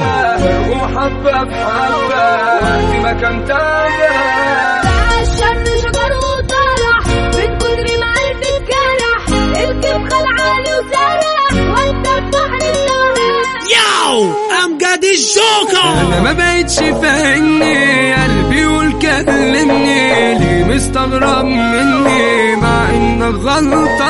حبة وحبة بحبة. وقت ما كان تعبان الشر شجر وطرح من كتر ما قلبي اتجرح الكيف خلعاني وسرح وانت البحر I'm Gaddy Joker. أنا ما بقتش فاهمني قلبي يقول كلمني ليه مستغرب مني؟ مع انك غلطة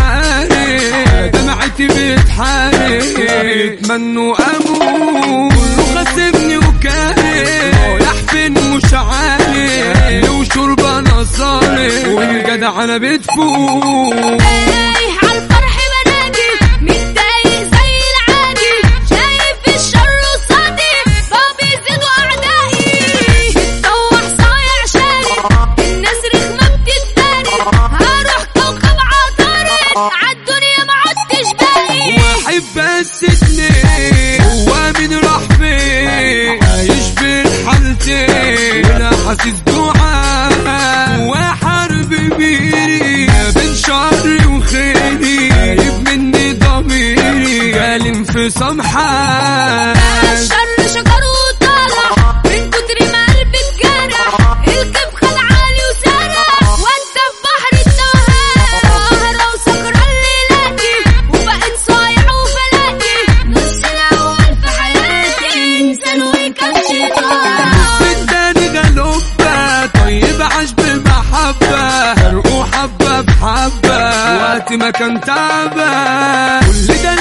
عارف دمعتي بتحارب اتمنوا أموت. وكاره يحفن مش عارف لو شرب أنا صالح والجدع أنا بتفوق في صمحان الشر شجر من كتر ما قلبي اتجرح وسرح وأنت في بحر التوهان سهرة وسكران ليلاتي وبقيت صايع وفلاتي نص الأول في حياتي وكان شيطان غلوبة طيب عاش بمحبة. فرقوا حبة بحبة وقت ما كان تعبان كل ده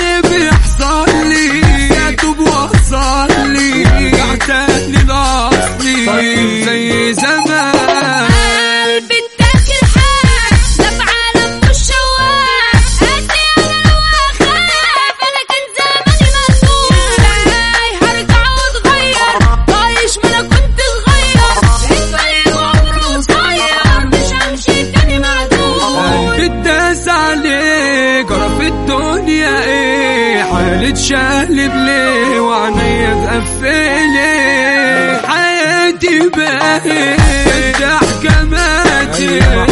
اتداس عليك في الدنيا إيه حالة شقلب ليه وعينيا تقفلي حياتي بقت الضحكة ماتت